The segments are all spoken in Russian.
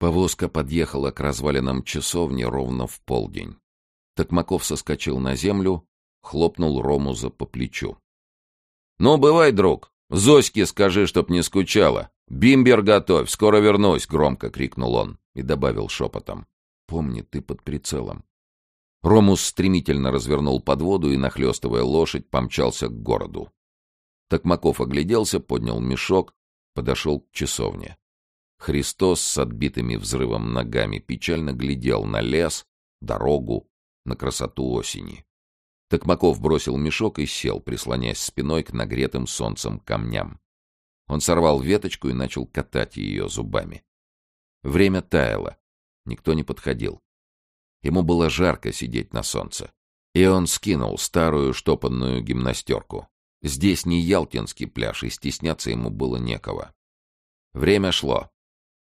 Повозка подъехала к развалинам часовни ровно в полдень. Токмаков соскочил на землю, хлопнул Ромуза по плечу. — Ну, бывай, друг, Зоське скажи, чтоб не скучала. Бимбер готовь, скоро вернусь, — громко крикнул он и добавил шепотом. — Помни, ты под прицелом. Ромус стремительно развернул подводу и, нахлестывая лошадь, помчался к городу. Токмаков огляделся, поднял мешок, подошел к часовне. Христос с отбитыми взрывом ногами печально глядел на лес, дорогу, на красоту осени. Токмаков бросил мешок и сел, прислонясь спиной к нагретым солнцем камням. Он сорвал веточку и начал катать ее зубами. Время таяло. Никто не подходил. Ему было жарко сидеть на солнце. И он скинул старую штопанную гимнастерку. Здесь не Ялтинский пляж, и стесняться ему было некого. Время шло.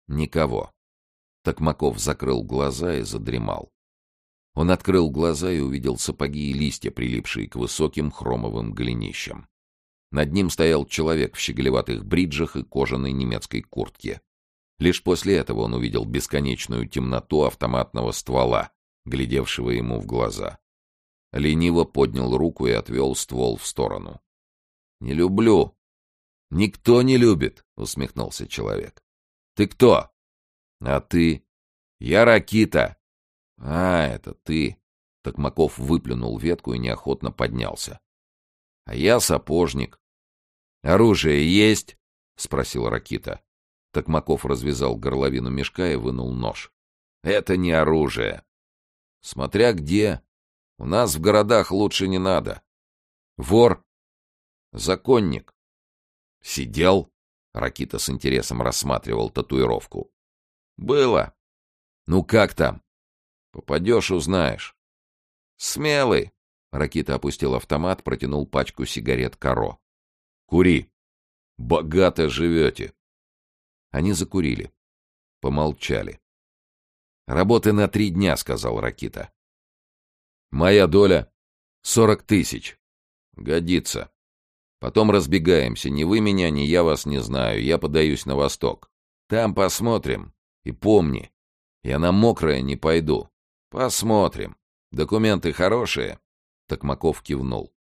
Никого. Токмаков закрыл глаза и задремал. Он открыл глаза и увидел сапоги и листья, прилипшие к высоким хромовым голенищам. Над ним стоял человек в щеголеватых бриджах и кожаной немецкой куртке. Лишь после этого он увидел бесконечную темноту автоматного ствола, глядевшего ему в глаза. Лениво поднял руку и отвел ствол в сторону. — Не люблю. — Никто не любит, — усмехнулся человек. — Ты кто? — А ты? — Я Ракита. «А, это ты!» Токмаков выплюнул ветку и неохотно поднялся. «А я сапожник». «Оружие есть?» — спросил Ракита. Токмаков развязал горловину мешка и вынул нож. «Это не оружие. Смотря где. У нас в городах лучше не надо. Вор. Законник. Сидел?» Ракита с интересом рассматривал татуировку. «Было. Ну как там?» Попадешь — узнаешь. Смелый. Ракита опустил автомат, протянул пачку сигарет Каро. Кури. Богато живете. Они закурили. Помолчали. «Работы на три дня», — сказал Ракита. «Моя доля — сорок тысяч. Годится. Потом разбегаемся. Ни вы меня, ни я вас не знаю. Я подаюсь на восток. Там посмотрим. И помни, я на мокрое не пойду. Посмотрим. Документы хорошие? Токмаков кивнул.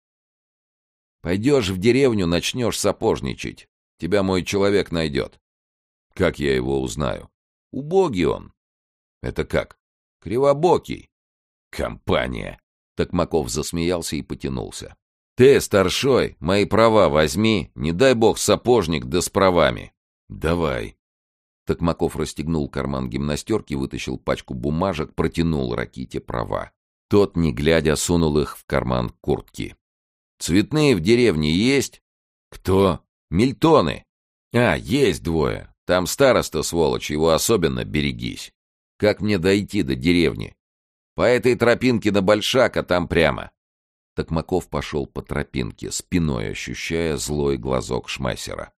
Пойдешь в деревню, начнешь сапожничать. Тебя мой человек найдет. Как я его узнаю? Убогий он. Это как? Кривобокий. Компания. Токмаков засмеялся и потянулся. Ты, старшой, мои права возьми, не дай бог сапожник да с правами. Давай. Токмаков расстегнул карман гимнастерки, вытащил пачку бумажек, протянул Раките права. Тот, не глядя, сунул их в карман куртки. «Цветные в деревне есть?» «Кто?» «Мильтоны». «А, есть двое. Там староста, сволочь, его особенно берегись. Как мне дойти до деревни?» «По этой тропинке на Большак, а там прямо». Токмаков пошел по тропинке, спиной ощущая злой глазок Шмайсера.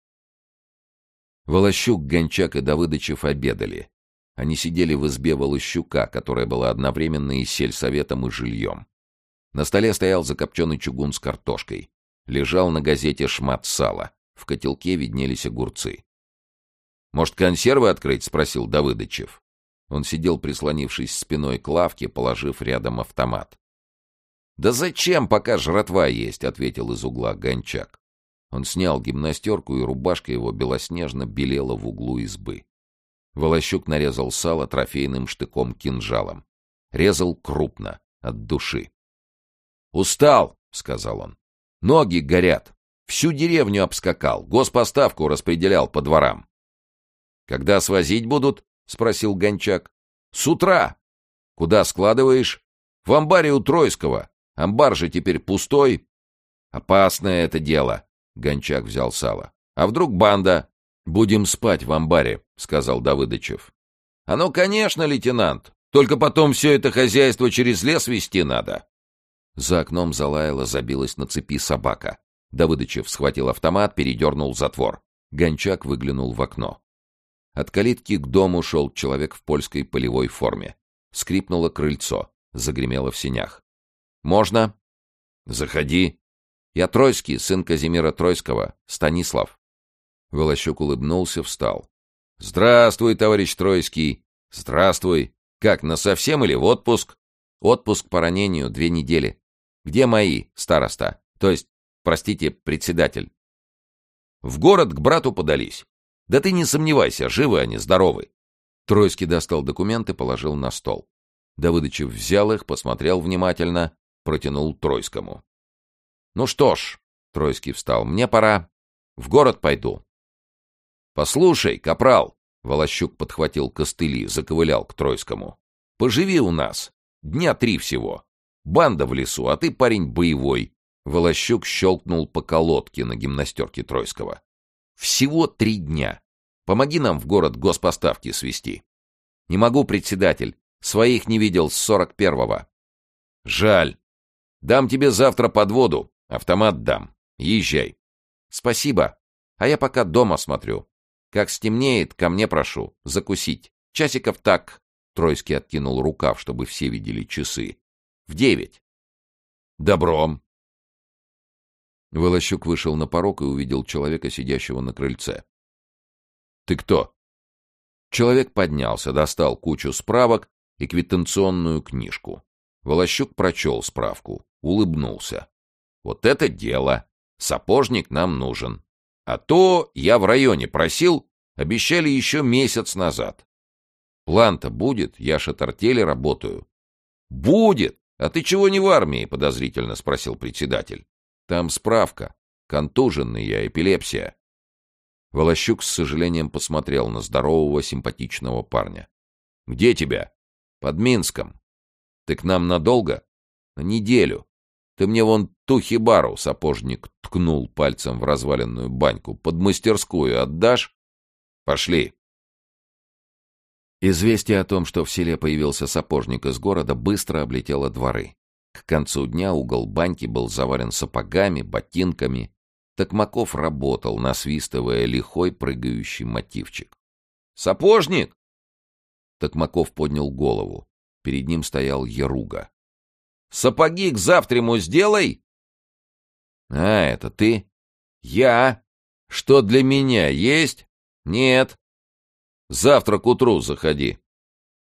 Волощук, Гончак и Давыдычев обедали. Они сидели в избе Волощука, которая была одновременно и сельсоветом, и жильем. На столе стоял закопченный чугун с картошкой. Лежал на газете шмат сала. В котелке виднелись огурцы. «Может, консервы открыть?» — спросил Давыдычев. Он сидел, прислонившись спиной к лавке, положив рядом автомат. «Да зачем, пока жратва есть?» — ответил из угла Гончак. Он снял гимнастерку, и рубашка его белоснежно белела в углу избы. Волощук нарезал сало трофейным штыком-кинжалом. Резал крупно, от души. «Устал!» — сказал он. «Ноги горят. Всю деревню обскакал, госпоставку распределял по дворам». «Когда свозить будут?» — спросил Гончак. «С утра». «Куда складываешь?» «В амбаре у Тройского. Амбар же теперь пустой». «Опасное это дело», Гончак взял сало. «А вдруг банда?» «Будем спать в амбаре», — сказал Давыдычев. «А ну, конечно, лейтенант. Только потом все это хозяйство через лес вести надо». За окном залаяла, забилась на цепи собака. Давыдычев схватил автомат, передернул затвор. Гончак выглянул в окно. От калитки к дому шел человек в польской полевой форме. Скрипнуло крыльцо, загремело в синях. «Можно?» «Заходи», я Тройский, сын Казимира Тройского, Станислав. Волощук улыбнулся, встал. «Здравствуй, товарищ Тройский!» «Здравствуй. Как, насовсем или в отпуск?» «Отпуск по ранению две недели. Где мои, староста? То есть, простите, председатель?» «В город к брату подались. Да ты не сомневайся, живы они, здоровы». Тройский достал документы, положил на стол. Давыдычев взял их, посмотрел внимательно, протянул Тройскому. «Ну что ж», — Тройский встал, — «мне пора. В город пойду». «Послушай, капрал», — Волощук подхватил костыли, заковылял к Тройскому. «Поживи у нас. Дня три всего. Банда в лесу, а ты парень боевой». Волощук щелкнул по колодке на гимнастерке Тройского. «Всего три дня. Помоги нам в город госпоставки свести». «Не могу, председатель. Своих не видел с сорок первого». «Жаль. Дам тебе завтра подводу. Автомат дам. Езжай». «Спасибо. А я пока дома смотрю. Как стемнеет, ко мне прошу. Закусить. Часиков так...» Тройский откинул рукав, чтобы все видели часы. «В девять». «Добром». Волощук вышел на порог и увидел человека, сидящего на крыльце. «Ты кто?» Человек поднялся, достал кучу справок и квитанционную книжку. Волощук прочел справку, улыбнулся. «Вот это дело! Сапожник нам нужен. А то я в районе просил, обещали еще месяц назад. План-то будет, я шатартели работаю». «Будет! А ты чего не в армии?» — подозрительно спросил председатель. «Там справка. Контуженный я, эпилепсия». Волощук с сожалением посмотрел на здорового, симпатичного парня. «Где тебя?» Под Минском. Ты к нам надолго? На неделю. Ты мне вон ту хибару, сапожник ткнул пальцем в разваленную баньку, под мастерскую отдашь? Пошли. Известие о том, что в селе появился сапожник из города, быстро облетело дворы. К концу дня угол баньки был завален сапогами, ботинками. Токмаков работал, насвистывая лихой прыгающий мотивчик. «Сапожник!» Токмаков поднял голову. Перед ним стоял Яруга. «Сапоги к завтраму сделай!» «А, это ты?» «Я!» «Что для меня есть?» «Нет!» «Завтра к утру заходи!»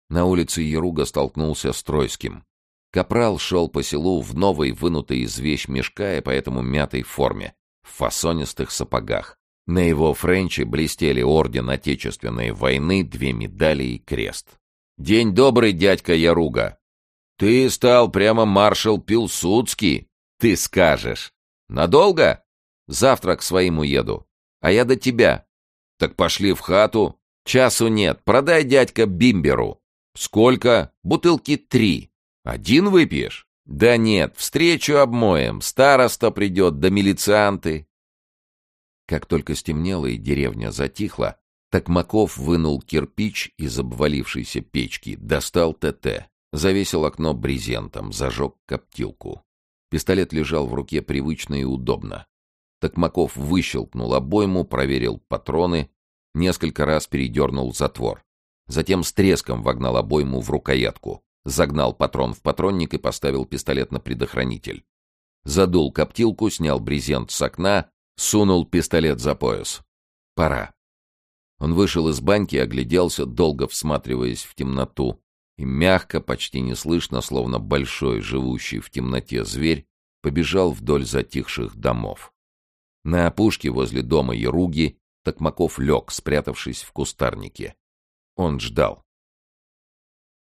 На улице Яруга столкнулся с Тройским. Капрал шел по селу в новой, вынутой из вещь мешка и поэтому мятой форме, в фасонистых сапогах. На его френче блестели орден Отечественной войны, две медали и крест. «День добрый, дядька Яруга!» «Ты стал прямо маршал Пилсудский, ты скажешь!» «Надолго?» «Завтра к своим уеду. А я до тебя». «Так пошли в хату». «Часу нет. Продай дядька Бимберу». «Сколько?» «Бутылки три». «Один выпьешь?» «Да нет, встречу обмоем. Староста придет, да милицианты. Как только стемнело и деревня затихла, Токмаков вынул кирпич из обвалившейся печки, достал ТТ, завесил окно брезентом, зажег коптилку. Пистолет лежал в руке привычно и удобно. Токмаков выщелкнул обойму, проверил патроны, несколько раз передернул затвор. Затем с треском вогнал обойму в рукоятку, загнал патрон в патронник и поставил пистолет на предохранитель. Задул коптилку, снял брезент с окна, Сунул пистолет за пояс. Пора. Он вышел из баньки, огляделся, долго всматриваясь в темноту, и мягко, почти неслышно, словно большой, живущий в темноте зверь, побежал вдоль затихших домов. На опушке возле дома Яруги Токмаков лег, спрятавшись в кустарнике. Он ждал.